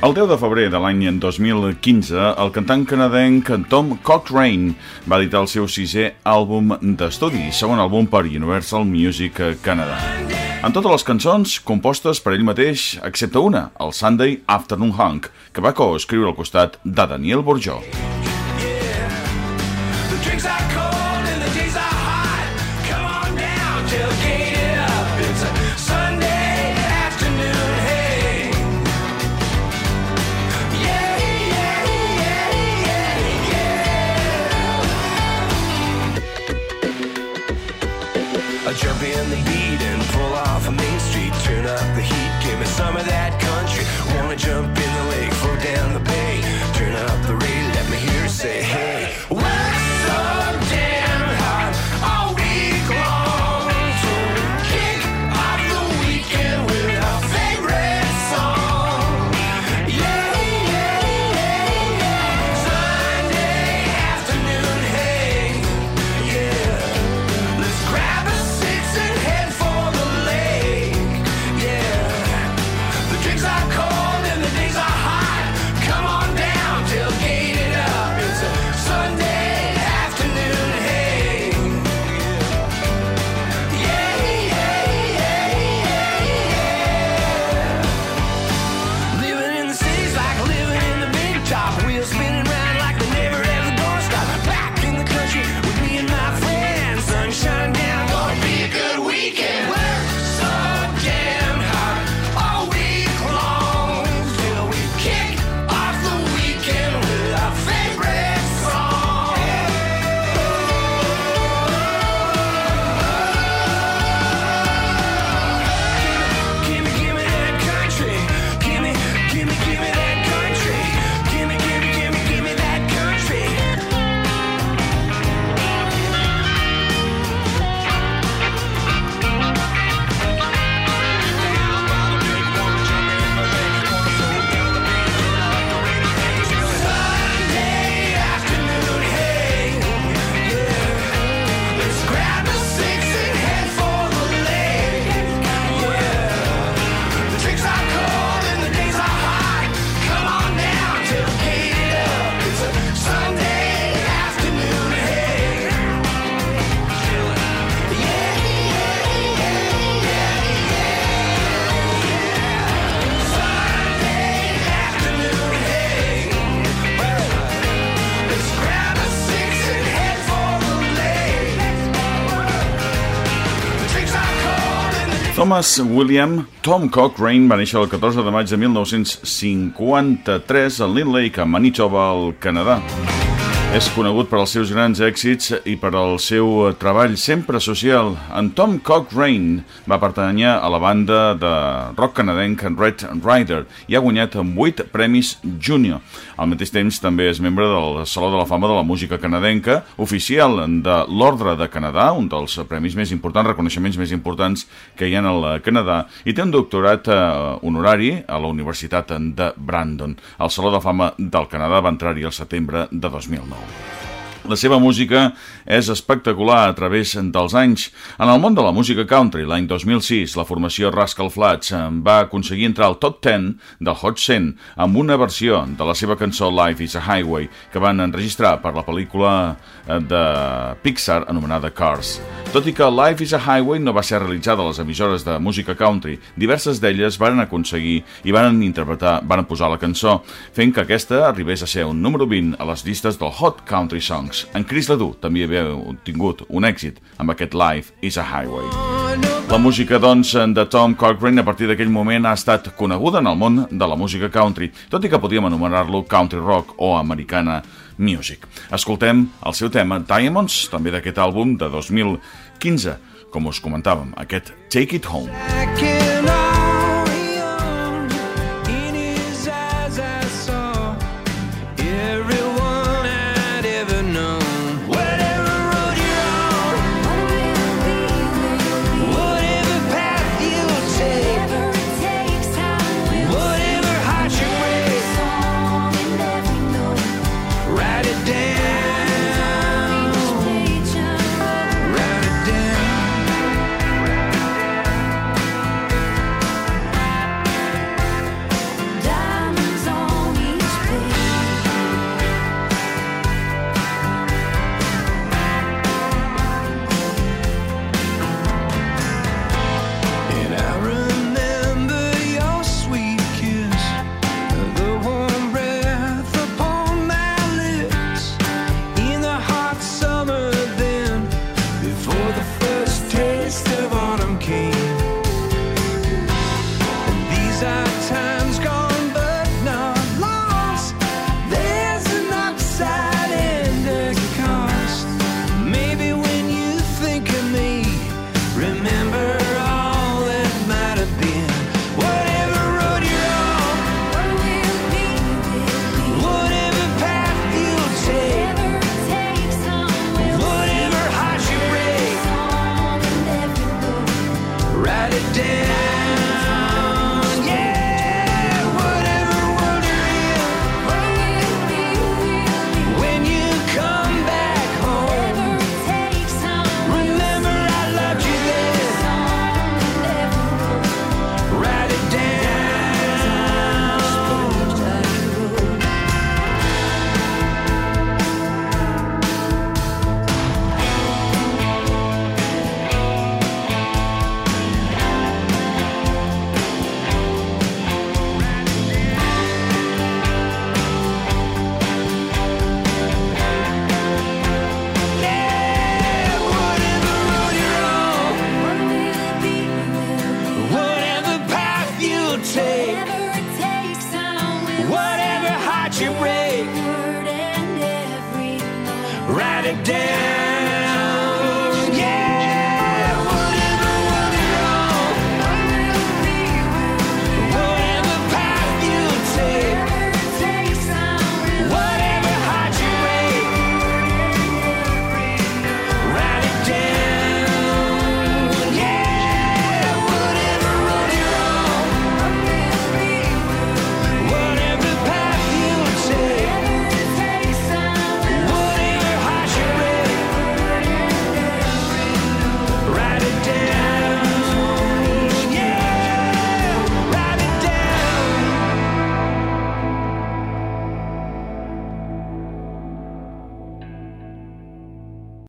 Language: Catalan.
El 10 de febrer de l'any 2015, el cantant canadenc Tom Cochrane va editar el seu sisè àlbum d'estudi, segon àlbum per Universal Music Canada. En totes les cançons compostes per ell mateix, excepte una, el Sunday Afternoon Hunk, que va coescriure al costat de Daniel Bourgeau. I heat and pull off a main street. Turn up the heat, give me some of that country. Wanna jump in the lake, float down the bay. Turn up the rate, let me hear say, hey. Thomas William Tom Cochrane va néixer el 14 de maig de 1953 a Lynn Lake, a Manitoba, al Canadà. És conegut per als seus grans èxits i per al seu treball sempre social. En Tom Cochrane va pertanyar a la banda de rock canadenc Red Rider i ha guanyat 8 premis junior. Al mateix temps també és membre del Saló de la Fama de la Música Canadenca, oficial de l'Ordre de Canadà, un dels premis més importants, reconeixements més importants que hi ha al Canadà, i té un doctorat eh, honorari a la Universitat de Brandon. El Saló de Fama del Canadà va entrar-hi al setembre de 2009. now. La seva música és espectacular a través dels anys. En el món de la música country, l'any 2006, la formació Rascal Flats va aconseguir entrar al top 10 del Hot 100 amb una versió de la seva cançó Life is a Highway que van enregistrar per la pel·lícula eh, de Pixar anomenada Cars. Tot i que Life is a Highway no va ser realitzada a les emissores de música country, diverses d'elles varen aconseguir i varen interpretar, varen posar la cançó, fent que aquesta arribés a ser un número 20 a les llistes del Hot Country Songs. En Chris Ledoux també havia tingut un èxit amb aquest Life is a Highway. La música, doncs, de Tom Cochrane a partir d'aquell moment ha estat coneguda en el món de la música country, tot i que podíem anomenar-lo country rock o americana music. Escoltem el seu tema Diamonds, també d'aquest àlbum de 2015, com us comentàvem, aquest Take It Home. Backing all Yeah. It.